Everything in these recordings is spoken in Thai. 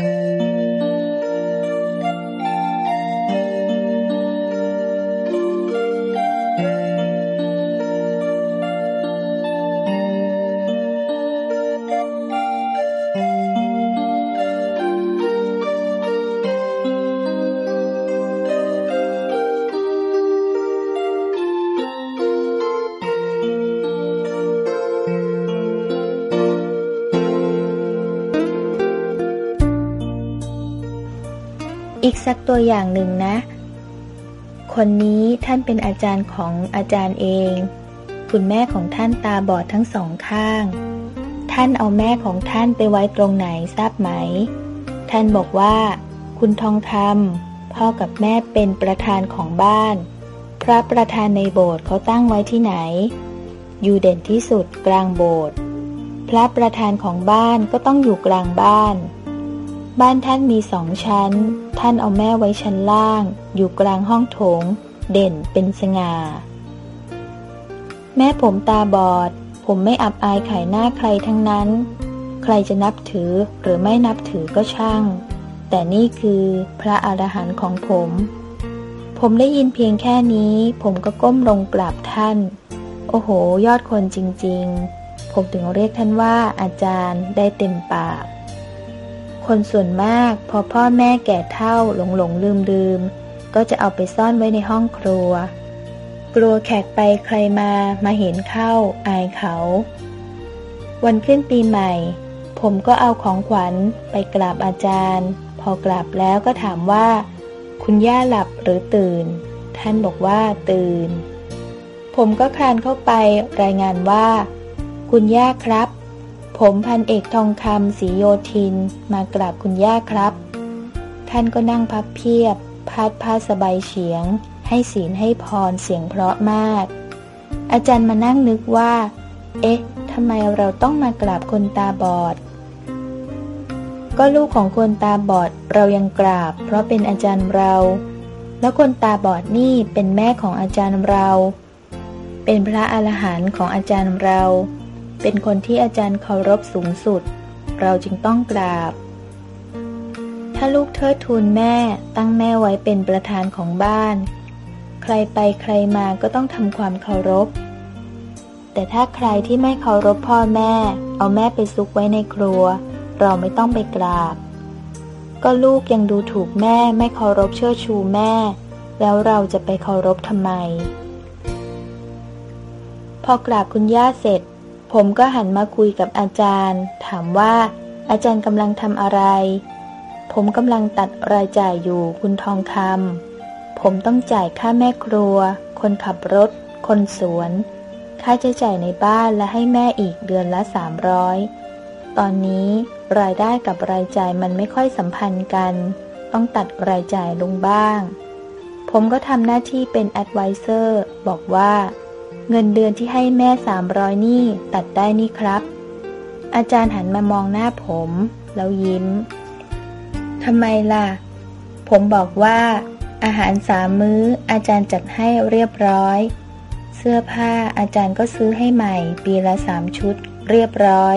อีก สักตัวอย่างหนึ่งนะ คนนี้ท่านเป็นอาจารย์ของอาจารย์เอง คุณแม่ของท่านตาบอดทั้งสองข้าง ท่านเอาแม่ของท่านไปไว้ตรงไหนทราบไหม ท่านบอกว่า คุณทองคำพ่อกับแม่เป็นประธานของบ้าน พระประธานในโบสถ์เขาตั้งไว้ที่ไหน อยู่เด่นที่สุดกลางโบสถ์พระประธานของบ้านก็ต้องอยู่กลางบ้าน บ้านท่านมีสองชั้น ท่านเอาแม่ไว้ชั้นล่าง อยู่กลางห้องโถง เด่นเป็นสง่า แม่ผมตาบอด ผมไม่อับอายขายหน้าใครทั้งนั้น ใครจะนับถือหรือไม่นับถือก็ช่าง แต่นี่คือพระอรหันต์ของผม ผมได้ยินเพียงแค่นี้ ผมก็ก้มลงกราบท่าน โอ้โห ยอดคนจริง ๆ ผมถึงเรียกท่านว่าอาจารย์ได้เต็มปาก คนส่วนมาก พอพ่อแม่แก่เท่าหลงหลงลืมลืมก็จะเอาไปซ่อนไว้ในห้องครัว กลัวแขกไปใครมามาเห็นเข้าอายเขา วันขึ้นปีใหม่ ผมก็เอาของขวัญไปกราบอาจารย์ พอกราบแล้วก็ถามว่า คุณย่าหลับหรือตื่น ท่านบอกว่าตื่น ผมก็คลานเข้าไปรายงานว่า คุณย่าครับ ผมพันเอกทองคำสีโยทิน มากราบคุณย่าครับ ท่านก็นั่งพับเพียบ พาดผ้าสบายเฉียง ให้ศีลให้พรเสียงเพราะมาก อาจารย์มานั่งนึกว่า เอ๊ะทำไมเราต้องมากราบคนตาบอด ก็ลูกของคนตาบอดเรายังกราบ เพราะเป็นอาจารย์เรา แล้วคนตาบอดนี่เป็นแม่ของอาจารย์เรา เป็นพระอรหันต์ของอาจารย์เรา เป็นคนที่อาจารย์เคารพสูงสุด เราจึงต้องกราบ ถ้าลูกเทิดทูนแม่ตั้งแม่ไว้เป็นประธานของบ้าน ใครไปใครมาก็ต้องทำความเคารพ แต่ถ้าใครที่ไม่เคารพพ่อแม่ เอาแม่ไปซุกไว้ในครัว เราไม่ต้องไปกราบ ก็ลูกยังดูถูกแม่ไม่เคารพเชื่อชูแม่ แล้วเราจะไปเคารพทำไม พอกราบคุณย่าเสร็จ ผมก็หันมาคุยกับอาจารย์ ถามว่า อาจารย์กำลังทำอะไร ผมกำลังตัดรายจ่ายอยู่คุณทองคำผมต้องจ่ายค่าแม่ครัว คนขับรถ คนสวน ค่าใช้จ่ายในบ้านและให้แม่อีกเดือนละสามร้อยตอนนี้รายได้กับรายจ่ายมันไม่ค่อยสัมพันธ์กัน ต้องตัดรายจ่ายลงบ้าง ผมก็ทำหน้าที่เป็นแอดไวเซอร์บอกว่า เงินเดือนที่ให้แม่สามร้อยนี่ตัดได้นี่ครับ อาจารย์หันมามองหน้าผม แล้วยิ้มทำไมล่ะ ผมบอกว่า อาหารสามมื้อ อาจารย์จัดให้เรียบร้อย เสื้อผ้าอาจารย์ก็ซื้อให้ใหม่ ปีละสามชุด เรียบร้อย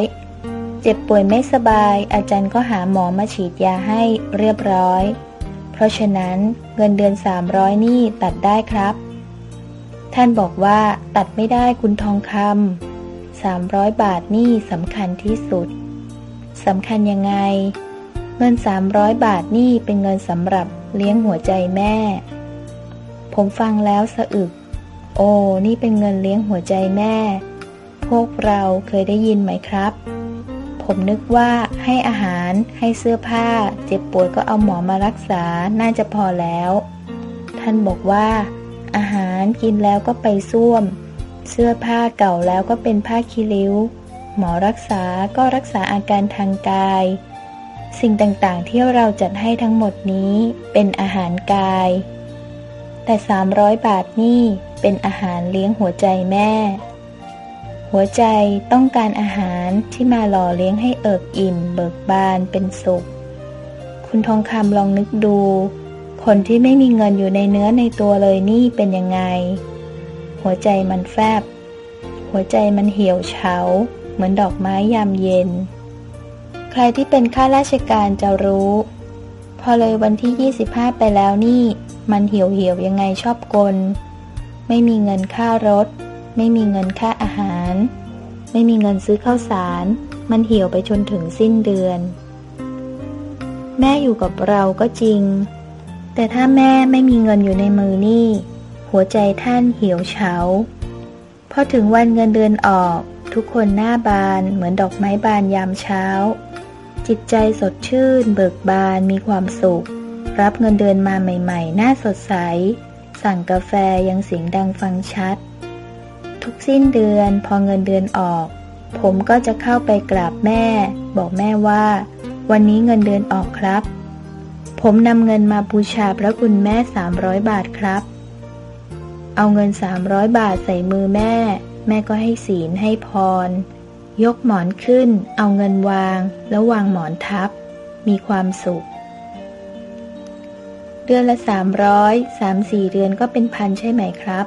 เจ็บป่วยไม่สบาย อาจารย์ก็หาหมอมาฉีดยาให้เรียบร้อย เพราะฉะนั้นเงินเดือนสามร้อยนี่ตัดได้ครับ ท่านบอกว่าตัดไม่ได้คุณทองคำสามร้อยบาทนี่สำคัญที่สุดสำคัญยังไง เงินสามร้อยบาทนี่เป็นเงินสำหรับเลี้ยงหัวใจแม่ ผมฟังแล้วสะอึก โอ้ นี่เป็นเงินเลี้ยงหัวใจแม่ พวกเราเคยได้ยินไหมครับ ผมนึกว่าให้อาหารให้เสื้อผ้า เจ็บป่วยก็เอาหมอมารักษาน่าจะพอแล้ว ท่านบอกว่า อาหารกินแล้วก็ไปส้วม เสื้อผ้าเก่าแล้วก็เป็นผ้าคีริ้ว หมอรักษาก็รักษาอาการทางกาย สิ่งต่างๆที่เราจัดให้ทั้งหมดนี้เป็นอาหารกาย แต่ 300 บาทนี่เป็นอาหารเลี้ยงหัวใจแม่ หัวใจต้องการอาหารที่มาหล่อเลี้ยงให้เอิบอิ่ม เบิกบานเป็นสุข คุณทองคำลองนึกดู คนที่ไม่มีเงินอยู่ในเนื้อในตัวเลยนี่เป็นยังไง หัวใจมันแฟบ หัวใจมันเหี่ยวเฉา เหมือนดอกไม้ยามเย็น ใครที่เป็นข้าราชการจะรู้ พอเลยวันที่ 25 ไปแล้วนี่ มันเหี่ยวเหี่ยวยังไงชอบกล ไม่มีเงินค่ารถ ไม่มีเงินค่าอาหาร ไม่มีเงินซื้อข้าวสาร มันเหี่ยวไปจนถึงสิ้นเดือน แม่อยู่กับเราก็จริง แต่ถ้าแม่ไม่มีเงินอยู่ในมือนี่ หัวใจท่านเหี่ยวเฉาพอถึงวันเงินเดือนออก ทุกคนหน้าบานเหมือนดอกไม้บานยามเช้า จิตใจสดชื่น เบิกบานมีความสุข รับเงินเดือนมาใหม่ๆ หน้าสดใส สั่งกาแฟยังเสียงดังฟังชัด ทุกสิ้นเดือนพอเงินเดือนออก ผมก็จะเข้าไปกราบแม่ บอกแม่ว่า วันนี้เงินเดือนออกครับ ผมนำเงินมาบูชาพระคุณแม่สามร้อยบาทครับ เอาเงินสามร้อยบาทใส่มือแม่ แม่ก็ให้ศีลให้พร ยกหมอนขึ้น เอาเงินวาง แล้ววางหมอนทับ มีความสุข เดือนละสามร้อยสามสี่เดือนก็เป็นพันใช่ไหมครับ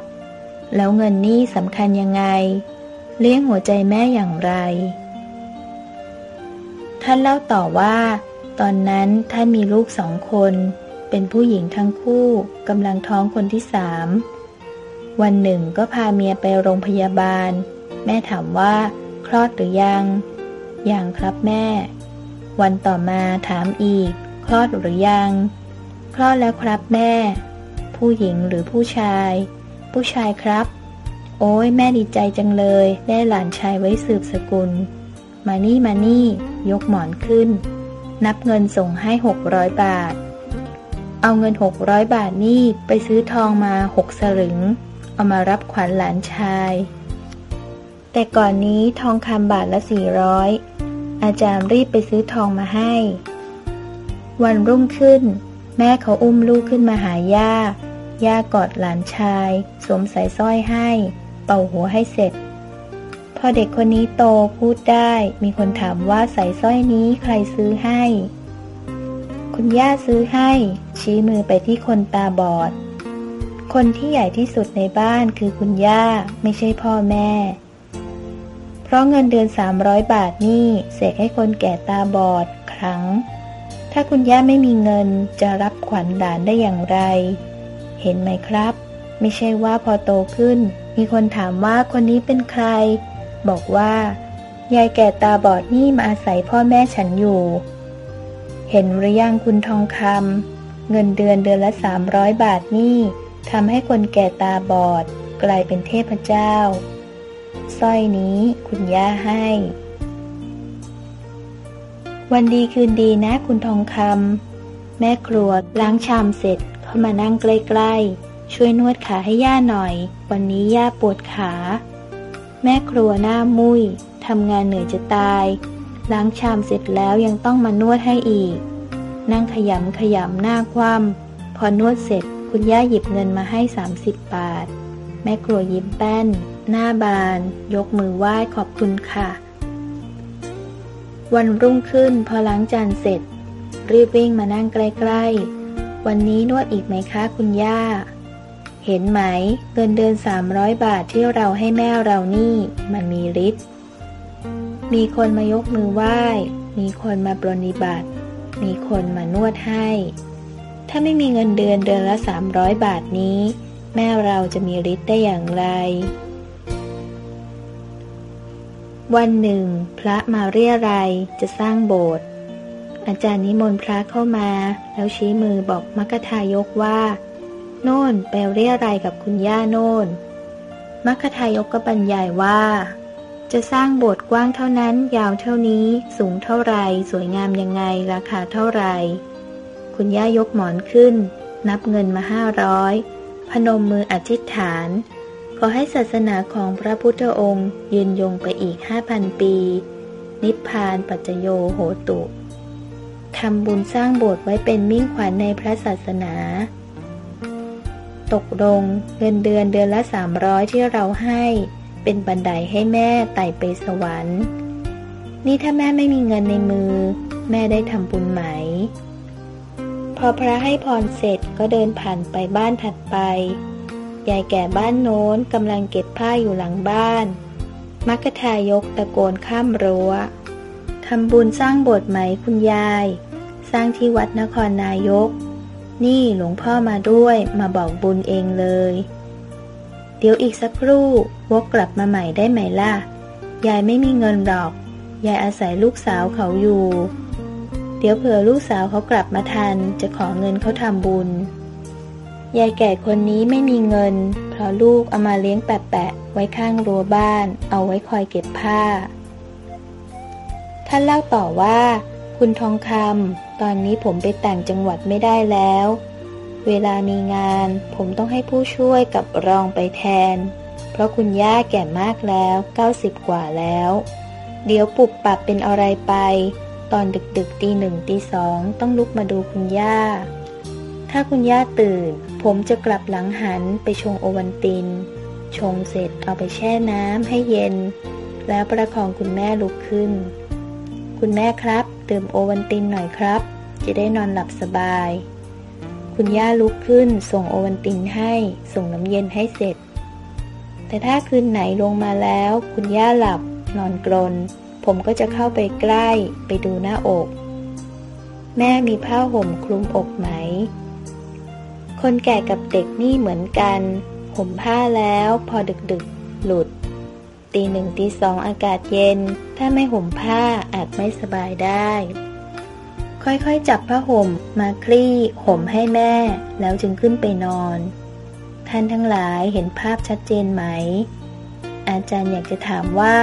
แล้วเงินนี่สำคัญยังไง เลี้ยงหัวใจแม่อย่างไร ท่านเล่าต่อว่า ตอนนั้นท่านมีลูกสองคน เป็นผู้หญิงทั้งคู่กำลังท้องคนที่สาม วันหนึ่งก็พาเมียไปโรงพยาบาล แม่ถามว่าคลอดหรือยังยังครับแม่ วันต่อมาถามอีก คลอดหรือยัง คลอดแล้วครับแม่ ผู้หญิงหรือผู้ชาย ผู้ชายครับ โอ้ยแม่ดีใจจังเลย ได้หลานชายไว้สืบสกุล มานี่มานี่ ยกหมอนขึ้น นับเงินส่งให้หกร้อยบาท เอาเงินหกร้อยบาทนี่ไปซื้อทองมาหกสลึง เอามารับขวัญหลานชาย แต่ก่อนนี้ทองคำบาทละสี่ร้อยอาจารย์รีบไปซื้อทองมาให้ วันรุ่งขึ้น แม่เขาอุ้มลูกขึ้นมาหาย่า ย่ากอดหลานชาย สวมสายสร้อยให้ เป่าหัวให้เสร็จ อเด็กคนนี้โตพูดได้ มีคนถามว่าสายสร้อยนี้ใครซื้อให้ คุณย่าซื้อให้ ชี้มือไปที่คนตาบอด คนที่ใหญ่ที่สุดในบ้านคือคุณย่าไม่ใช่พ่อแม่ เพราะเงินเดือน 300 บาทนี่เสกให้คนแก่ตาบอดครั้ง ถ้าคุณย่าไม่มีเงินจะรับขวัญหลานได้อย่างไร เห็นไหมครับ ไม่ใช่ว่าพอโตขึ้นมีคนถามว่าคนนี้เป็นใคร บอกว่า ยายแก่ตาบอดนี่มาอาศัยพ่อแม่ฉันอยู่ เห็นหรือยังคุณทองคำเงินเดือนเดือนละ300บาทนี่ทำให้คนแก่ตาบอด กลายเป็นเทพเจ้าสร้อยนี้คุณย่าให้ วันดีคืนดีนะคุณทองคำแม่ครัวล้างชามเสร็จเข้ามานั่งใกล้ๆ ช่วยนวดขาให้ย่าหน่อย วันนี้ย่าปวดขา แม่ครัวหน้ามุ้ยทำงานเหนื่อยจะตาย ล้างชามเสร็จแล้วยังต้องมานวดให้อีก นั่งขยำขยำหน้าคว่ำพอนวดเสร็จคุณย่าหยิบเงินมาให้ 30 บาท แม่ครัวยิ้มแป้น หน้าบาน ยกมือไหว้ขอบคุณค่ะ วันรุ่งขึ้นพอล้างจานเสร็จ รีบวิ่งมานั่งใกล้ๆ วันนี้นวดอีกไหมคะคุณย่า เห็นไหม เงินเดือน 300 บาทที่เราให้แม่เรานี่ มันมีฤทธิ์ มีคนมายกมือไหว้ มีคนมาปรนิบัติ มีคนมานวดให้ ถ้าไม่มีเงินเดือนเดือนละ 300 บาทนี้ แม่เราจะมีฤทธิ์ได้อย่างไร วันหนึ่ง พระมาเรียรายจะสร้างโบสถ์อาจารย์นิมนต์พระเข้ามา แล้วชี้มือบอกมัคทายกว่า โน่นไปเรียรายกับคุณย่าโน่น มัคทายกก็บรรยายว่า จะสร้างโบสถ์กว้างเท่านั้น ยาวเท่านี้ สูงเท่าไร สวยงามยังไง ราคาเท่าไร คุณย่ายกหมอนขึ้น นับเงินมาห้าร้อย พนมมืออธิษฐาน ขอให้ศาสนาของพระพุทธองค์ยืนยงไปอีกห้าพันปี นิพพานปัจจโยโหตุทำบุญสร้างโบสถ์ไว้เป็นมิ่งขวัญในพระศาสนา ตกลงเงินเดือนเดือนละสามร้อยที่เราให้ เป็นบันไดให้แม่ไต่ไปสวรรค์ นี่ถ้าแม่ไม่มีเงินในมือ แม่ได้ทำบุญไหม พอพระให้พรเสร็จก็เดินผ่านไปบ้านถัดไป ยายแก่บ้านโน้นกำลังเก็บผ้าอยู่หลังบ้าน มักทายกตะโกนข้ามรัว้วทำบุญสร้างโบสถ์ไหมคุณยาย สร้างที่วัดนครนายก นี่หลวงพ่อมาด้วยมาบอกบุญเองเลย เดี๋ยวอีกสักครู่วกกลับมาใหม่ได้ไหมล่ะ ยายไม่มีเงินหรอก ยายอาศัยลูกสาวเขาอยู่ เดี๋ยวเผื่อลูกสาวเขากลับมาทัน จะขอเงินเขาทำบุญ ยายแก่คนนี้ไม่มีเงิน เพราะลูกเอามาเลี้ยงแปะๆไว้ข้างรั้วบ้าน เอาไว้คอยเก็บผ้า ท่านเล่าต่อว่า คุณทองคำตอนนี้ผมไปแต่งจังหวัดไม่ได้แล้ว เวลามีงาน ผมต้องให้ผู้ช่วยกับรองไปแทน เพราะคุณย่าแก่มากแล้ว 90 กว่าแล้ว เดี๋ยวปุบปับเป็นอะไรไป ตอนดึกๆตีหนึ่งตีสองต้องลุกมาดูคุณย่า ถ้าคุณย่าตื่น ผมจะกลับหลังหันไปชงโอวันติน ชงเสร็จเอาไปแช่น้ำให้เย็น แล้วประคองคุณแม่ลุกขึ้น คุณแม่ครับ ดื่มโอวันตินหน่อยครับ จะได้นอนหลับสบาย คุณย่าลุกขึ้นส่งโอวันตินให้ ส่งน้ำเย็นให้เสร็จ แต่ถ้าคืนไหนลงมาแล้ว คุณย่าหลับ นอนกรน ผมก็จะเข้าไปใกล้ ไปดูหน้าอก แม่มีผ้าห่มคลุมอกไหม คนแก่กับเด็กนี่เหมือนกัน ห่มผ้าแล้ว พอดึกๆ หลุด ตีหนึ่งตีสองอากาศเย็น ถ้าไม่ห่มผ้าอาจไม่สบายได้ ค่อยๆ จับผ้าห่มมาคลี่ ห่มให้แม่ แล้วจึงขึ้นไปนอน ท่านทั้งหลายเห็นภาพชัดเจนไหม อาจารย์อยากจะถามว่า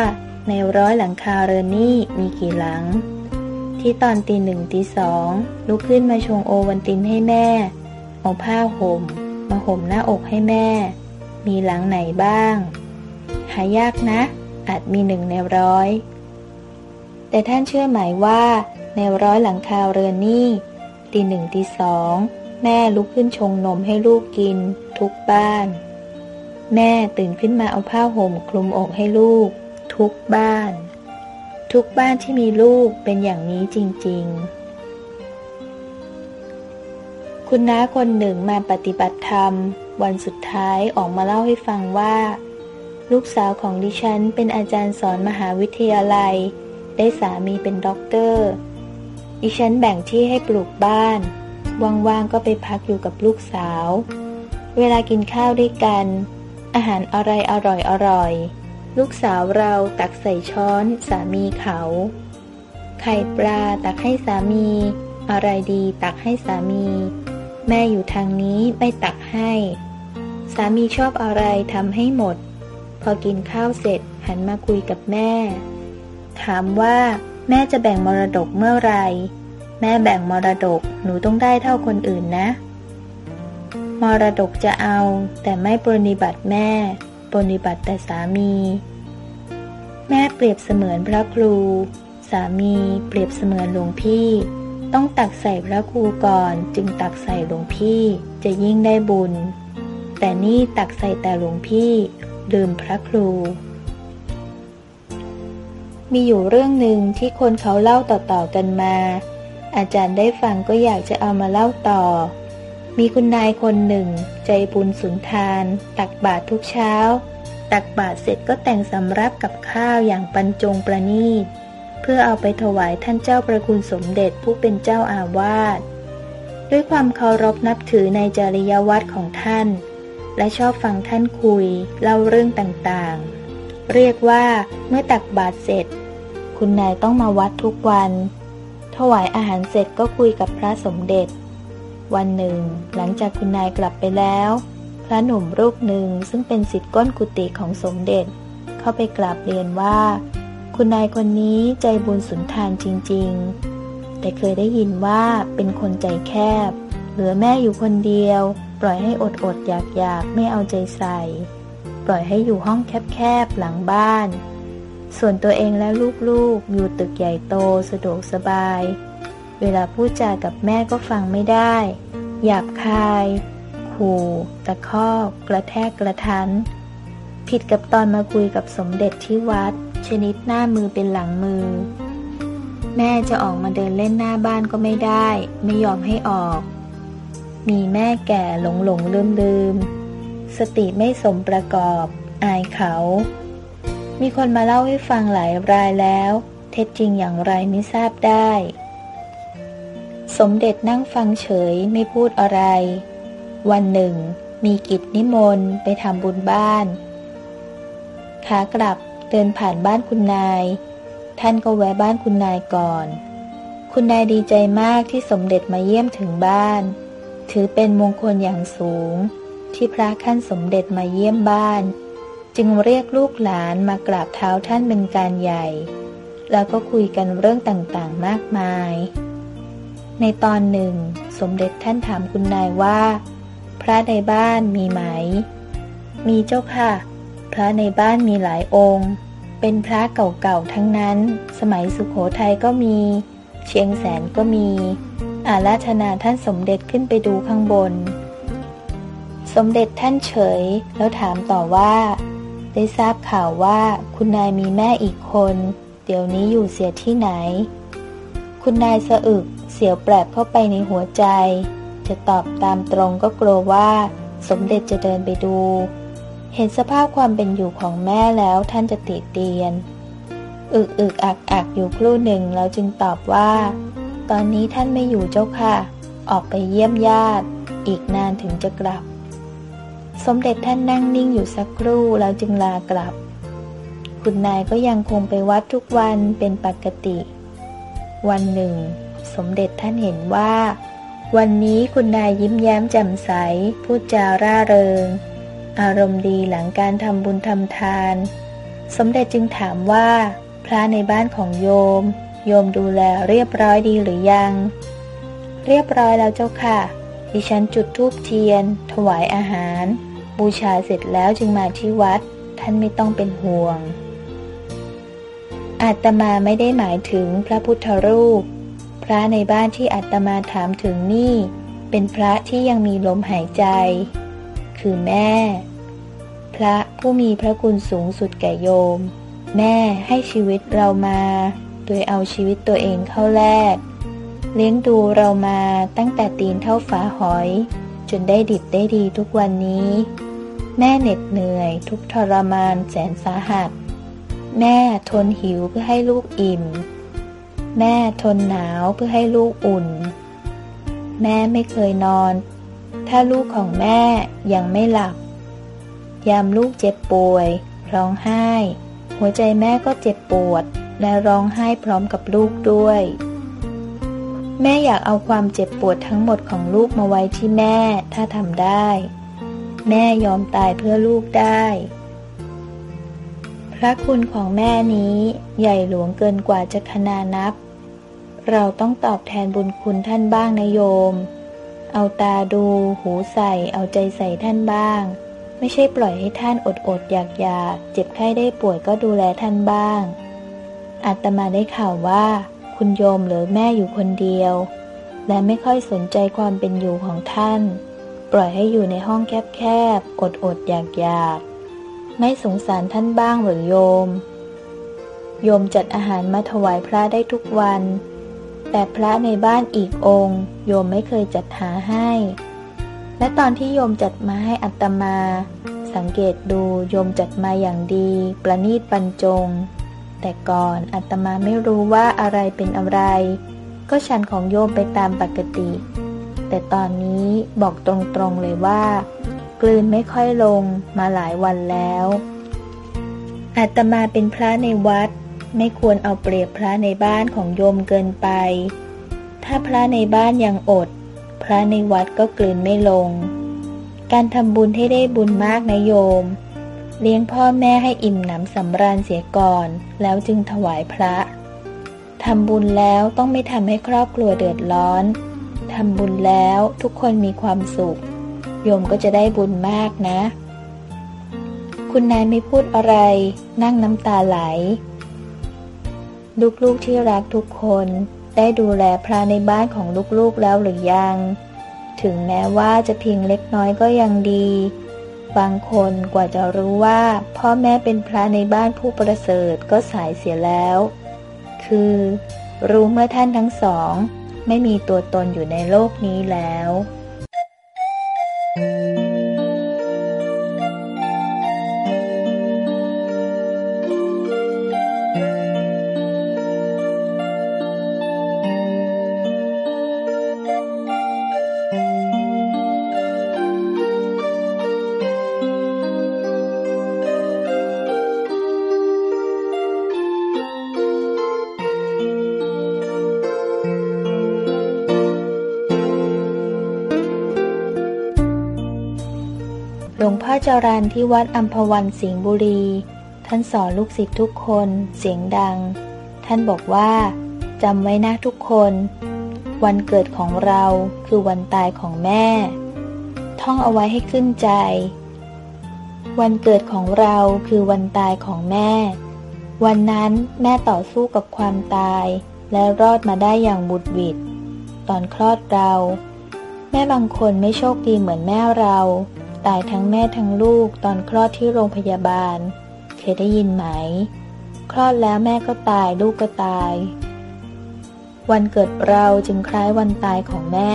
ในร้อยหลังคาเรือนนี่มีกี่หลัง ที่ตอนตีหนึ่งตีสองลุกขึ้นมาชงโอวันตินให้แม่ เอาผ้าห่ม มาห่มหน้าอกให้แม่ มีหลังไหนบ้าง หายากนะ อาจมีหนึ่งในร้อย แต่ท่านเชื่อไหมว่าในร้อยหลังคาเรือนนี่ตีหนึ่งตีสองแม่ลุกขึ้นชงนมให้ลูกกิน ทุกบ้าน แม่ตื่นขึ้นมาเอาผ้าห่มคลุมอกให้ลูก ทุกบ้าน ทุกบ้านที่มีลูกเป็นอย่างนี้จริง ๆ คุณน้าคนหนึ่งมาปฏิบัติธรรม วันสุดท้ายออกมาเล่าให้ฟังว่า ลูกสาวของดิฉันเป็นอาจารย์สอนมหาวิทยาลัย ได้สามีเป็นด็อกเตอร์ ดิฉันแบ่งที่ให้ปลูกบ้าน ว่างๆก็ไปพักอยู่กับลูกสาว เวลากินข้าวด้วยกัน อาหารอะไรอร่อยอร่อย ลูกสาวเราตักใส่ช้อนสามีเขา ไข่ปลาตักให้สามี อะไรดีตักให้สามี แม่อยู่ทางนี้ไม่ตักให้ สามีชอบอะไรทำให้หมด พอกินข้าวเสร็จหันมาคุยกับแม่ ถามว่า แม่จะแบ่งมรดกเมื่อไร แม่แบ่งมรดกหนูต้องได้เท่าคนอื่นนะ มรดกจะเอา แต่ไม่ปรนิบัติแม่ ปรนิบัติแต่สามี แม่เปรียบเสมือนพระครู สามีเปรียบเสมือนหลวงพี่ ต้องตักใส่พระครูก่อนจึงตักใส่หลวงพี่จะยิ่งได้บุญ แต่นี่ตักใส่แต่หลวงพี่ ลืมพระครู มีอยู่เรื่องหนึ่งที่คนเขาเล่าต่อๆกันมา อาจารย์ได้ฟังก็อยากจะเอามาเล่าต่อ มีคุณนายคนหนึ่ง ใจบุญสุนทาน ตักบาตรทุกเช้า ตักบาตรเสร็จก็แต่งสำรับกับข้าวอย่างบรรจงประณีต เพื่อเอาไปถวายท่านเจ้าประคุณสมเด็จผู้เป็นเจ้าอาวาสด้วยความเคารพนับถือในจริยวัตรของท่าน และชอบฟังท่านคุย เล่าเรื่องต่างๆ เรียกว่าเมื่อตักบาตรเสร็จ คุณนายต้องมาวัดทุกวัน ถวายอาหารเสร็จก็คุยกับพระสมเด็จ วันหนึ่ง หลังจากคุณนายกลับไปแล้ว พระหนุ่มรูปหนึ่งซึ่งเป็นสิทธิ์ก้นกุฏิของสมเด็จ เข้าไปกราบเรียนว่า คุณนายคนนี้ใจบุญสุนทานจริง ๆ แต่เคยได้ยินว่าเป็นคนใจแคบ เหลือแม่อยู่คนเดียว ปล่อยให้อดอดอยากอยากไม่เอาใจใส่ ปล่อยให้อยู่ห้องแคบๆหลังบ้าน ส่วนตัวเองและลูกๆ อยู่ตึกใหญ่โตสะดวกสบาย เวลาพูดจากับแม่ก็ฟังไม่ได้ หยาบคาย ขู่ตะคอกกระแทกกระทัน ผิดกับตอนมาคุยกับสมเด็จที่วัด ชนิดหน้ามือเป็นหลังมือ แม่จะออกมาเดินเล่นหน้าบ้านก็ไม่ได้ ไม่ยอมให้ออก มีแม่แก่หลงหลงลืมลืม สติไม่สมประกอบ อายเขา มีคนมาเล่าให้ฟังหลายรายแล้ว เท็จจริงอย่างไรไม่ทราบได้ สมเด็จนั่งฟังเฉยไม่พูดอะไร วันหนึ่ง มีกิจนิมนต์ไปทำบุญบ้าน ขากลับเดินผ่านบ้านคุณนาย ท่านก็แวะบ้านคุณนายก่อน คุณนายดีใจมากที่สมเด็จมาเยี่ยมถึงบ้าน ถือเป็นมงคลอย่างสูง ที่พระขั้นสมเด็จมาเยี่ยมบ้าน จึงเรียกลูกหลานมากราบเท้าท่านเป็นการใหญ่ แล้วก็คุยกันเรื่องต่างๆมากมาย ในตอนหนึ่ง สมเด็จท่านถามคุณนายว่า พระในบ้านมีไหม มีเจ้าค่ะ พระในบ้านมีหลายองค์ เป็นพระเก่าๆทั้งนั้น สมัยสุขโขทัยก็มี เชียงแสนก็มี อาราธนาท่านสมเด็จขึ้นไปดูข้างบน สมเด็จท่านเฉยแล้วถามต่อว่า ได้ทราบข่าวว่าคุณนายมีแม่อีกคน เดี๋ยวนี้อยู่เสียที่ไหน คุณนายสะอึกเสียวแปลบเข้าไปในหัวใจ จะตอบตามตรงก็กลัวว่า สมเด็จจะเดินไปดู เห็นสภาพความเป็นอยู่ของแม่แล้วท่านจะติเตียน อึกอึกอักอักอยู่ครู่หนึ่งแล้วจึงตอบว่า ตอนนี้ท่านไม่อยู่เจ้าค่ะ ออกไปเยี่ยมญาติ อีกนานถึงจะกลับ สมเด็จท่านนั่งนิ่งอยู่สักครู่แล้วจึงลากลับ คุณนายก็ยังคงไปวัดทุกวันเป็นปกติ วันหนึ่ง สมเด็จท่านเห็นว่า วันนี้คุณนายยิ้มแย้มแจ่มใส พูดจาร่าเริง อารมณ์ดีหลังการทำบุญทำทาน สมเด็จจึงถามว่า พระในบ้านของโยม โยมดูแลเรียบร้อยดีหรือยัง เรียบร้อยแล้วเจ้าค่ะ ดิฉันจุดธูปเทียน ถวายอาหาร บูชาเสร็จแล้วจึงมาที่วัด ท่านไม่ต้องเป็นห่วง อาตมาไม่ได้หมายถึงพระพุทธรูป พระในบ้านที่อาตมาถามถึงนี่ เป็นพระที่ยังมีลมหายใจ คือแม่ พระผู้มีพระคุณสูงสุดแก่โยม แม่ให้ชีวิตเรามา ดยเอาชีวิตตัวเองเข้าแลกเลี้ยงดูเรามาตั้งแต่ตีนเท่าฝาหอย จนได้ดิบได้ดีทุกวันนี้ แม่เหน็ดเหนื่อย ทุกทรมานแสนสาหัส แม่ทนหิวเพื่อให้ลูกอิ่ม แม่ทนหนาวเพื่อให้ลูกอุ่น แม่ไม่เคยนอน ถ้าลูกของแม่ยังไม่หลับ ยามลูกเจ็บป่วย ร้องไห้ หัวใจแม่ก็เจ็บปวด และร้องไห้พร้อมกับลูกด้วย แม่อยากเอาความเจ็บปวดทั้งหมดของลูกมาไว้ที่แม่ถ้าทำได้ แม่ยอมตายเพื่อลูกได้ พระคุณของแม่นี้ใหญ่หลวงเกินกว่าจะคนานับ เราต้องตอบแทนบุญคุณท่านบ้างนะโยม เอาตาดู หูใส่ เอาใจใส่ท่านบ้างไม่ใช่ปล่อยให้ท่านอดอดอยากอยากเจ็บไข้ได้ป่วยก็ดูแลท่านบ้าง อาตมาได้ข่าวว่า คุณโยมเหลือแม่อยู่คนเดียว และไม่ค่อยสนใจความเป็นอยู่ของท่าน ปล่อยให้อยู่ในห้องแคบๆ อดอดอยากอยากไม่สงสารท่านบ้างหรือโยม โยมจัดอาหารมาถวายพระได้ทุกวัน แต่พระในบ้านอีกองค์ โยมไม่เคยจัดหาให้ และตอนที่โยมจัดมาให้อัตมา สังเกตดูโยมจัดมาอย่างดี ประณีตบรรจง แต่ก่อนอัตมาไม่รู้ว่าอะไรเป็นอะไร ก็ฉันของโยมไปตามปกติ แต่ตอนนี้บอกตรงๆเลยว่า กลืนไม่ค่อยลงมาหลายวันแล้วอาตมาเป็นพระในวัด ไม่ควรเอาเปรียบพระในบ้านของโยมเกินไป ถ้าพระในบ้านยังอด พระในวัดก็กลืนไม่ลง การทำบุญให้ได้บุญมากนะโยม เลี้ยงพ่อแม่ให้อิ่มหนำสำราญเสียก่อน แล้วจึงถวายพระทำบุญแล้วต้องไม่ทำให้ครอบครัวเดือดร้อนทำบุญแล้วทุกคนมีความสุข โยมก็จะได้บุญมากนะ คุณนายไม่พูดอะไร นั่งน้ำตาไหล ลูกๆที่รักทุกคนได้ดูแลพระในบ้านของลูกๆแล้วหรือยัง ถึงแม้ว่าจะเพียงเล็กน้อยก็ยังดี บางคนกว่าจะรู้ว่า พ่อแม่เป็นพระในบ้านผู้ประเสริฐก็สายเสียแล้ว คือ รู้เมื่อท่านทั้งสอง ไม่มีตัวตนอยู่ในโลกนี้แล้ว รันที่วัดอัมพวันสิงห์บุรี ท่านสอนลูกศิษย์ทุกคนเสียงดัง ท่านบอกว่าจำไว้นะทุกคน วันเกิดของเราคือวันตายของแม่ ท่องเอาไว้ให้ขึ้นใจ วันเกิดของเราคือวันตายของแม่ วันนั้นแม่ต่อสู้กับความตาย และรอดมาได้อย่างบุดวิดตอนคลอดเรา แม่บางคนไม่โชคดีเหมือนแม่เรา ตายทั้งแม่ทั้งลูกตอนคลอดที่โรงพยาบาล เคยได้ยินไหม คลอดแล้วแม่ก็ตายลูกก็ตาย วันเกิดเราจึงคล้ายวันตายของแม่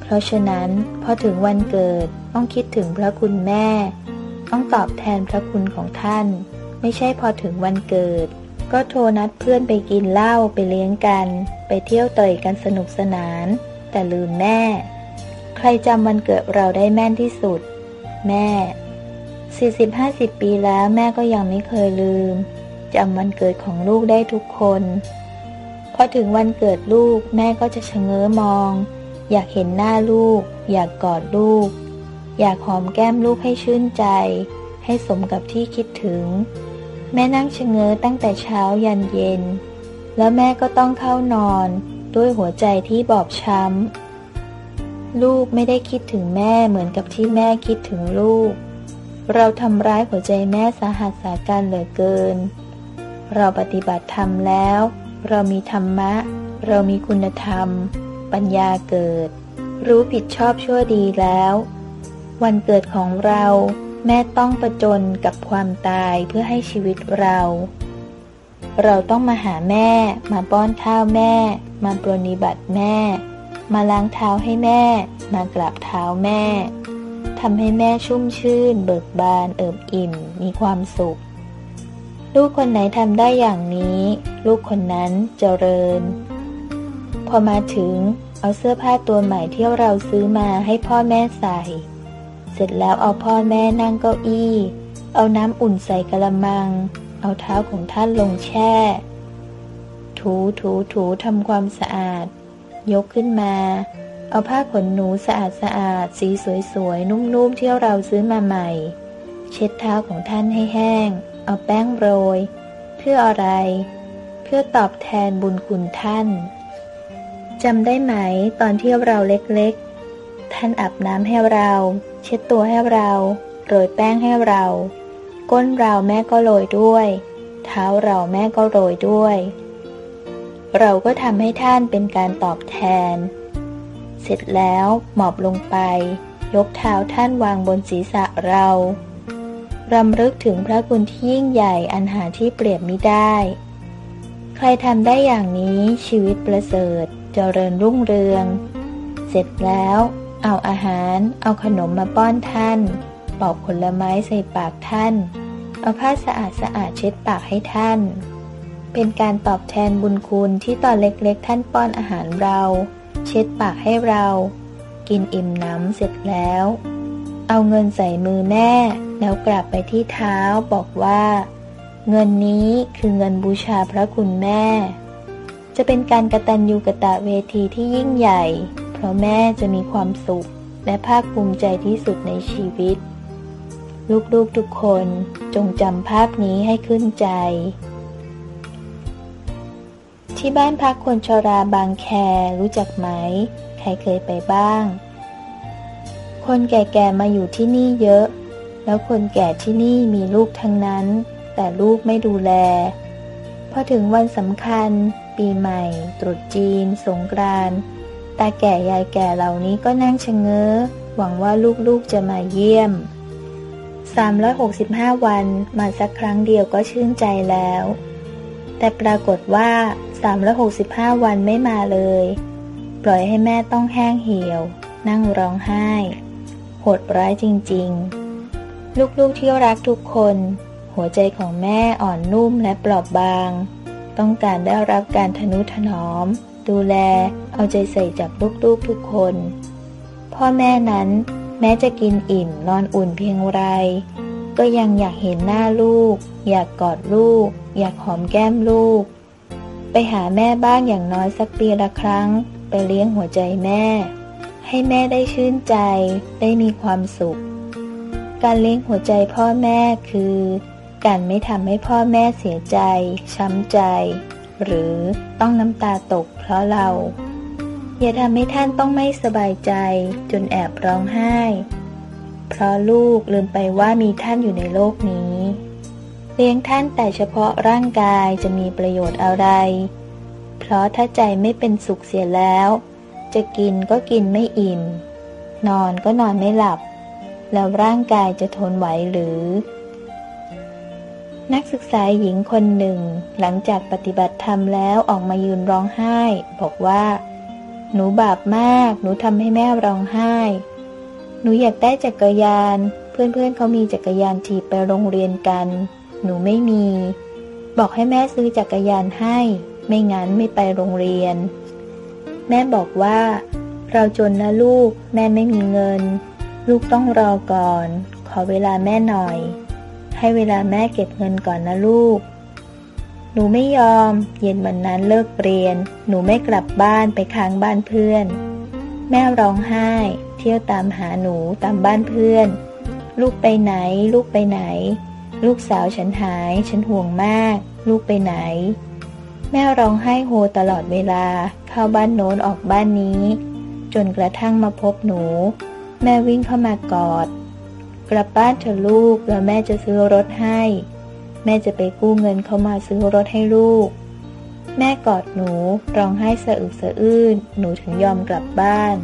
เพราะฉะนั้นพอถึงวันเกิดต้องคิดถึงพระคุณแม่ ต้องตอบแทนพระคุณของท่าน ไม่ใช่พอถึงวันเกิด ก็โทรนัดเพื่อนไปกินเหล้าไปเลี้ยงกัน ไปเที่ยวเตยกันสนุกสนาน แต่ลืมแม่ใครจำวันเกิดเราได้แม่นที่สุด แม่ 40-50 ปีแล้วแม่ก็ยังไม่เคยลืมจำวันเกิดของลูกได้ทุกคน พอถึงวันเกิดลูกแม่ก็จะชะเง้อมอง อยากเห็นหน้าลูก อยากกอดลูก อยากหอมแก้มลูกให้ชื่นใจ ให้สมกับที่คิดถึง แม่นั่งชะเง้อตั้งแต่เช้ายันเย็น แล้วแม่ก็ต้องเข้านอนด้วยหัวใจที่บอบช้ำ ลูกไม่ได้คิดถึงแม่เหมือนกับที่แม่คิดถึงลูก เราทำร้ายหัวใจแม่สาหัสสาการเหลือเกิน เราปฏิบัติธรรมแล้ว เรามีธรรมะ เรามีคุณธรรม ปัญญาเกิด รู้ผิดชอบชั่วดีแล้ว วันเกิดของเราแม่ต้องประจนกับความตายเพื่อให้ชีวิตเรา เราต้องมาหาแม่ มาป้อนข้าวแม่ มาปรนิบัติแม่ มาล้างเท้าให้แม่ มากราบเท้าแม่ทำให้แม่ชุ่มชื่น เบิกบาน เอิบอิ่ม มีความสุข ลูกคนไหนทำได้อย่างนี้ ลูกคนนั้นเจริญ พอมาถึงเอาเสื้อผ้าตัวใหม่ที่เราซื้อมาให้พ่อแม่ใส่ เสร็จแล้วเอาพ่อแม่นั่งเก้าอี้ เอาน้ำอุ่นใส่กระมัง เอาเท้าของท่านลงแช่ ถูถูถูทำความสะอาด ยกขึ้นมา เอาผ้าขนหนูสะอาดสะอาดสีสวยๆ นุ่มๆ ที่เราซื้อมาใหม่ เช็ดเท้าของท่านให้แห้ง เอาแป้งโรย เพื่ออะไร เพื่อตอบแทนบุญคุณท่านจำได้ไหมตอนที่เราเล็กๆ ท่านอาบน้ำให้เรา เช็ดตัวให้เรา โรยแป้งให้เรา ก้นเราแม่ก็โรยด้วย เท้าเราแม่ก็โรยด้วย เราก็ทำให้ท่านเป็นการตอบแทน เสร็จแล้วหมอบลงไป ยกเท้าท่านวางบนศีรษะเรารำลึกถึงพระคุณที่ยิ่งใหญ่อันหาที่เปรียบมิได้ ใครทำได้อย่างนี้ชีวิตประเสริฐจเจริญรุ่งเรือง เสร็จแล้ว เอาอาหาร เอาขนมมาป้อนท่านปอกผลไม้ใส่ปากท่าน เอาผ้าสะอาดสะอาดเช็ดปากให้ท่าน เป็นการตอบแทนบุญคุณที่ตอนเล็กๆ ท่านป้อนอาหารเรา เช็ดปากให้เรา กินอิ่มน้ำเสร็จแล้ว เอาเงินใส่มือแม่ แล้วกลับไปที่เท้าบอกว่า เงินนี้คือเงินบูชาพระคุณแม่ จะเป็นการกระตันยูกะตะเวทีที่ยิ่งใหญ่ เพราะแม่จะมีความสุข และภาคภูมิใจที่สุดในชีวิต ลูกๆทุกคนจงจำภาพนี้ให้ขึ้นใจ ที่บ้านพักคนชราบางแครู้จักไหม ใครเคยไปบ้าง คนแก่ๆมาอยู่ที่นี่เยอะ แล้วคนแก่ที่นี่มีลูกทั้งนั้น แต่ลูกไม่ดูแล พอถึงวันสำคัญ ปีใหม่ ตรุษจีน สงกรานต์ตาแก่ยายแก่เหล่านี้ก็นั่งชะเง้อ หวังว่าลูกๆจะมาเยี่ยม 365 วันมาสักครั้งเดียวก็ชื่นใจแล้วแต่ปรากฏว่า 365 วันไม่มาเลย ปล่อยให้แม่ต้องแห้งเหี่ยว นั่งร้องไห้ โหดร้ายจริงๆ ลูกๆที่รักทุกคน หัวใจของแม่อ่อนนุ่มและเปราบบาง ต้องการได้รับการทนุถนอม ดูแล เอาใจใส่จากลูกๆทุกคน พ่อแม่นั้นแม้จะกินอิ่มนอนอุ่นเพียงไร ก็ยังอยากเห็นหน้าลูก อยากกอดลูก อยากหอมแก้มลูก ไปหาแม่บ้างอย่างน้อยสักปีละครั้ง ไปเลี้ยงหัวใจแม่ ให้แม่ได้ชื่นใจได้มีความสุข การเลี้ยงหัวใจพ่อแม่คือ การไม่ทำให้พ่อแม่เสียใจ ช้ำใจ หรือต้องน้ำตาตกเพราะเราอย่าทำให้ท่านต้องไม่สบายใจจนแอบร้องไห้ เพราะลูกลืมไปว่ามีท่านอยู่ในโลกนี้ เลี้ยงท่านแต่เฉพาะร่างกายจะมีประโยชน์อะไร เพราะถ้าใจไม่เป็นสุขเสียแล้ว จะกินก็กินไม่อิ่ม นอนก็นอนไม่หลับ แล้วร่างกายจะทนไหวหรือ นักศึกษาหญิงคนหนึ่ง หลังจากปฏิบัติธรรมแล้วออกมายืนร้องไห้ บอกว่า หนูบาปมาก หนูทำให้แม่ร้องไห้ หนูอยากได้จักรยาน เพื่อนเพื่อนเขามีจักรยานถีบไปโรงเรียนกัน หนูไม่มี บอกให้แม่ซื้อจักรยานให้ ไม่งั้นไม่ไปโรงเรียน แม่บอกว่า เราจนนะลูก แม่ไม่มีเงิน ลูกต้องรอก่อน ขอเวลาแม่หน่อย ให้เวลาแม่เก็บเงินก่อนนะลูก หนูไม่ยอม เย็นวันนั้นเลิกเรียน หนูไม่กลับบ้านไปค้างบ้านเพื่อน แม่ร้องไห้ เที่ยวตามหาหนูตามบ้านเพื่อน ลูกไปไหน ลูกไปไหน ลูกสาวฉันหาย ฉันห่วงมาก ลูกไปไหน แม่ร้องไห้โฮตลอดเวลา เข้าบ้านโน้นออกบ้านนี้ จนกระทั่งมาพบหนู แม่วิ่งเข้ามากอด กลับบ้านเถอะลูกแล้วแม่จะซื้อรถให้ แม่จะไปกู้เงินเขามาซื้อรถให้ลูก แม่กอดหนูร้องไห้สะอึกสะอื้น หนูถึงยอมกลับบ้าน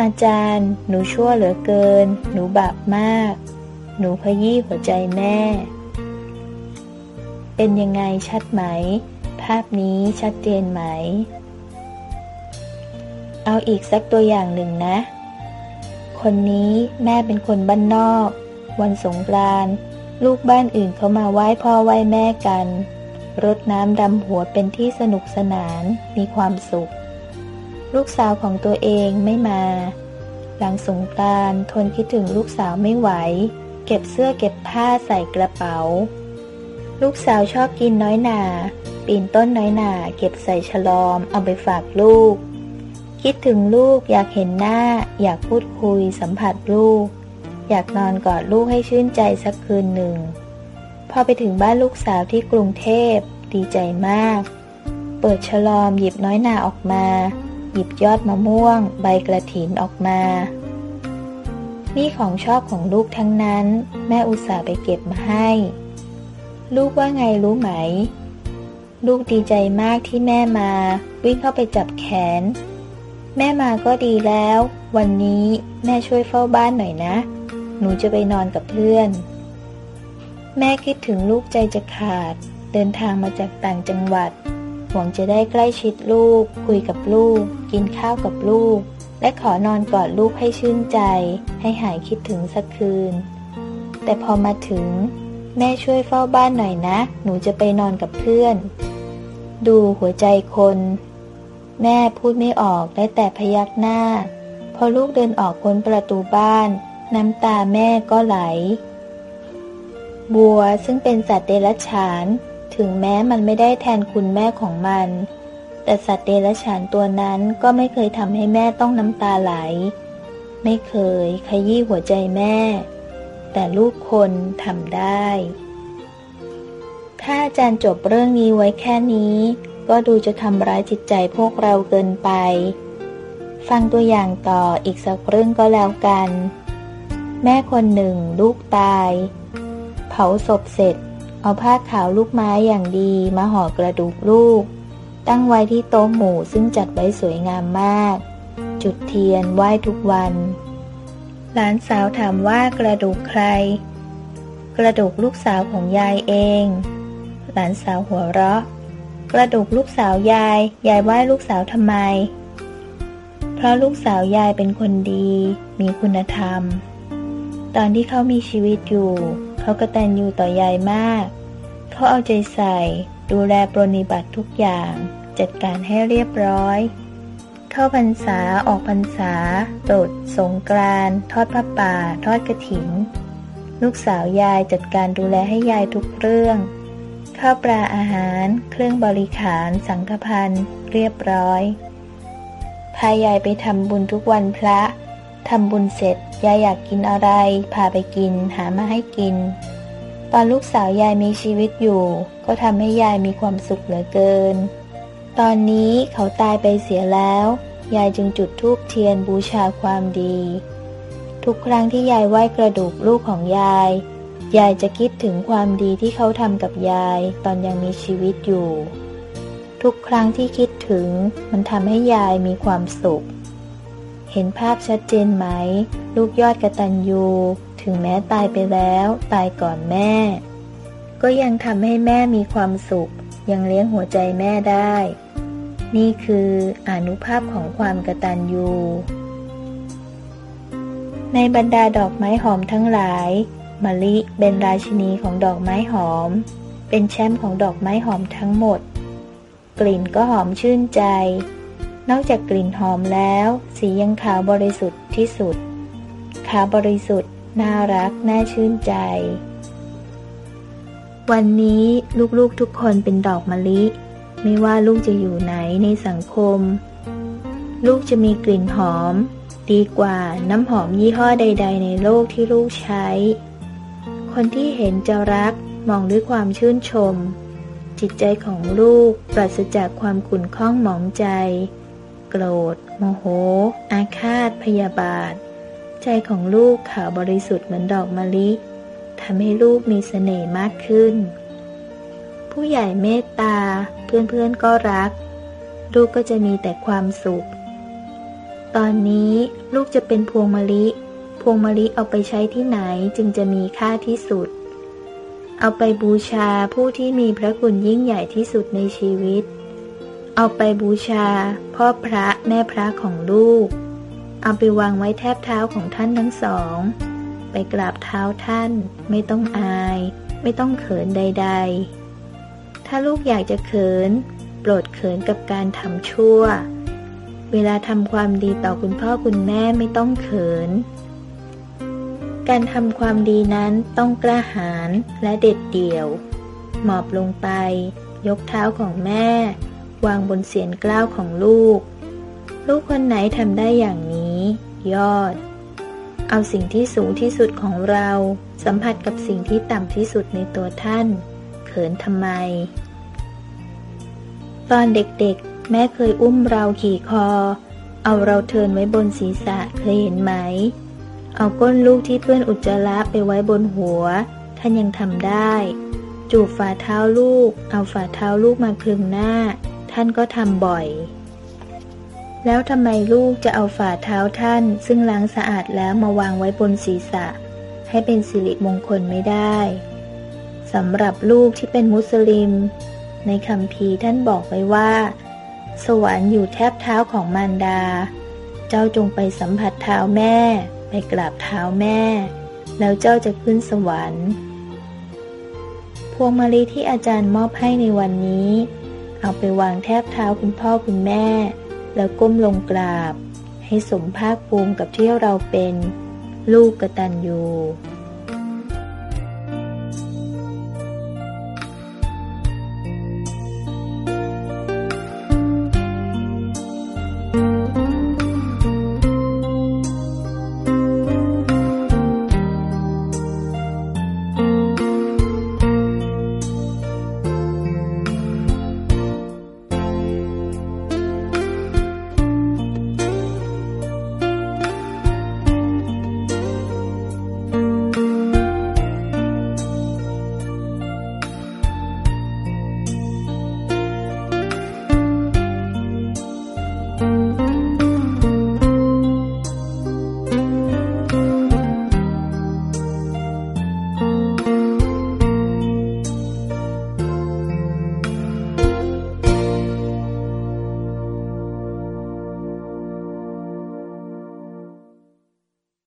อาจารย์ หนูชั่วเหลือเกิน หนูบาปมาก หนูพยี่หัวใจแม่ เป็นยังไงชัดไหม ภาพนี้ชัดเจนไหม เอาอีกสักตัวอย่างหนึ่งนะ คนนี้แม่เป็นคนบ้านนอก วันสงกรานต์ลูกบ้านอื่นเขามาไหว้พ่อไหว้แม่กัน รดน้ำดำหัวเป็นที่สนุกสนานมีความสุข ลูกสาวของตัวเองไม่มา หลังสงกรานต์ทนคิดถึงลูกสาวไม่ไหว เก็บเสื้อเก็บผ้าใส่กระเป๋า ลูกสาวชอบกินน้อยหนา ปีนต้นน้อยหนา เก็บใส่ฉลอมเอาไปฝากลูก คิดถึงลูกอยากเห็นหน้า อยากพูดคุยสัมผัสลูก อยากนอนกอดลูกให้ชื่นใจสักคืนหนึ่ง พอไปถึงบ้านลูกสาวที่กรุงเทพดีใจมาก เปิดฉลอมหยิบน้อยหนาออกมา หยิบยอดมะม่วง ใบกระถินออกมา นี่ของชอบของลูกทั้งนั้น แม่อุตส่าห์ไปเก็บมาให้ ลูกว่าไงรู้ไหม ลูกดีใจมากที่แม่มา วิ่งเข้าไปจับแขน แม่มาก็ดีแล้ว วันนี้แม่ช่วยเฝ้าบ้านหน่อยนะ หนูจะไปนอนกับเพื่อน แม่คิดถึงลูกใจจะขาด เดินทางมาจากต่างจังหวัด หวังจะได้ใกล้ชิดลูก คุยกับลูก กินข้าวกับลูก และขอนอนกอดลูกให้ชื่นใจ ให้หายคิดถึงสักคืน แต่พอมาถึง แม่ช่วยเฝ้าบ้านหน่อยนะ หนูจะไปนอนกับเพื่อน ดูหัวใจคน แม่พูดไม่ออกได้แต่พยักหน้า พอลูกเดินออกพ้นประตูบ้าน น้ำตาแม่ก็ไหล บัวซึ่งเป็นสัตว์เดรัจฉาน ถึงแม้มันไม่ได้แทนคุณแม่ของมัน แต่สัตว์เดรัจฉานตัวนั้นก็ไม่เคยทำให้แม่ต้องน้ำตาไหล ไม่เคยขยี้หัวใจแม่ แต่ลูกคนทำได้ ถ้าอาจารย์จบเรื่องนี้ไว้แค่นี้ ก็ดูจะทำร้ายจิตใจพวกเราเกินไป ฟังตัวอย่างต่ออีกสักเรื่องก็แล้วกัน แม่คนหนึ่งลูกตาย เผาศพเสร็จ เอาผ้าขาวลูกไม้อย่างดีมาห่อกระดูกลูก ตั้งไว้ที่โต๊ะหมู่ซึ่งจัดไว้สวยงามมาก จุดเทียนไหว้ทุกวัน หลานสาวถามว่ากระดูกใคร กระดูกลูกสาวของยายเอง หลานสาวหัวเราะ กระดูกลูกสาวยาย ยายไหว้ลูกสาวทำไม เพราะลูกสาวยายเป็นคนดี มีคุณธรรม ตอนที่เขามีชีวิตอยู่ เขาก็แต่นอยู่ต่อยายมาก เขาเอาใจใส่ดูแลปรนิบัติทุกอย่าง จัดการให้เรียบร้อย เข้าพรรษาออกพรรษาตรดสงกรานทอดผ้าป่า ทอดกระถิน ลูกสาวยายจัดการดูแลให้ยายทุกเรื่อง ข้าวปลาอาหาร เครื่องบริขารสังฆพันธ์เรียบร้อย พายายไปทำบุญทุกวันพระทำบุญเสร็จยายอยากกินอะไร พาไปกิน หามาให้กิน ตอนลูกสาวยายมีชีวิตอยู่ ก็ทำให้ยายมีความสุขเหลือเกิน ตอนนี้เขาตายไปเสียแล้ว ยายจึงจุดธูปเทียนบูชาความดี ทุกครั้งที่ยายไหว้กระดูกลูกของยาย ยายจะคิดถึงความดีที่เขาทำกับยายตอนยังมีชีวิตอยู่ ทุกครั้งที่คิดถึงมันทำให้ยายมีความสุข เห็นภาพชัดเจนไหม ลูกยอดกระตันยูถึงแม้ตายไปแล้วตายก่อนแม่ ก็ยังทำให้แม่มีความสุขยังเลี้ยงหัวใจแม่ได้ นี่คืออนุภาพของความกระตันยูในบรรดาดอกไม้หอมทั้งหลายมะลิเป็นราชินีของดอกไม้หอม เป็นแชมป์ของดอกไม้หอมทั้งหมด กลิ่นก็หอมชื่นใจ นอกจากกลิ่นหอมแล้ว สียังขาวบริสุทธิ์ที่สุด ขาวบริสุทธิ์ น่ารัก น่าชื่นใจ วันนี้ลูกๆทุกคนเป็นดอกมะลิ ไม่ว่าลูกจะอยู่ไหนในสังคม ลูกจะมีกลิ่นหอม ดีกว่าน้ำหอมยี่ห้อใด ๆ ในโลกที่ลูกใช้ คนที่เห็นจะรักมองด้วยความชื่นชม จิตใจของลูกปราศจากความขุ่นข้องหมองใจ โกรธ โมโห อาฆาต พยาบาท ใจของลูกขาวบริสุทธิ์เหมือนดอกมะลิทำให้ลูกมีเสน่ห์มากขึ้น ผู้ใหญ่เมตตา เพื่อนๆก็รัก ลูกก็จะมีแต่ความสุข ตอนนี้ลูกจะเป็นพวงมะลิ พวงมะลิเอาไปใช้ที่ไหนจึงจะมีค่าที่สุด เอาไปบูชาผู้ที่มีพระคุณยิ่งใหญ่ที่สุดในชีวิต เอาไปบูชา พ่อพระแม่พระของลูก เอาไปวางไว้แทบเท้าของท่านทั้งสอง ไปกราบเท้าท่าน ไม่ต้องอาย ไม่ต้องเขินใด ๆ ถ้าลูกอยากจะเขิน โปรดเขินกับการทำชั่ว เวลาทำความดีต่อคุณพ่อคุณแม่ไม่ต้องเขิน การทำความดีนั้นต้องกล้าหาญและเด็ดเดี่ยว หมอบลงไป ยกเท้าของแม่ วางบนเสียนกล้าวของลูก ลูกคนไหนทำได้อย่างนี้ ยอด เอาสิ่งที่สูงที่สุดของเรา สัมผัสกับสิ่งที่ต่ำที่สุดในตัวท่าน เขินทำไม ตอนเด็กๆ แม่เคยอุ้มเราขี่คอ เอาเราเทินไว้บนศีรษะเคยเห็นไหม เอาก้นลูกที่เพื่อนอุจจาระไปไว้บนหัว ท่านยังทำได้ จูบฝ่าเท้าลูก เอาฝ่าเท้าลูกมาคลึงหน้า ท่านก็ทำบ่อย แล้วทำไมลูกจะเอาฝ่าเท้าท่าน ซึ่งล้างสะอาดแล้วมาวางไว้บนศีรษะ ให้เป็นสิริมงคลไม่ได้ สำหรับลูกที่เป็นมุสลิม ในคำพีท่านบอกไว้ว่า สวรรค์อยู่แทบเท้าของมารดา เจ้าจงไปสัมผัสเท้าแม่ ไปกราบเท้าแม่ แล้วเจ้าจะขึ้นสวรรค์ พวงมาลีที่อาจารย์มอบให้ในวันนี้ เอาไปวางแทบเท้าคุณพ่อคุณแม่ แล้วก้มลงกราบ ให้สมภาคภูมิกับที่เราเป็น ลูกกระตัญญู음